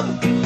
Oh.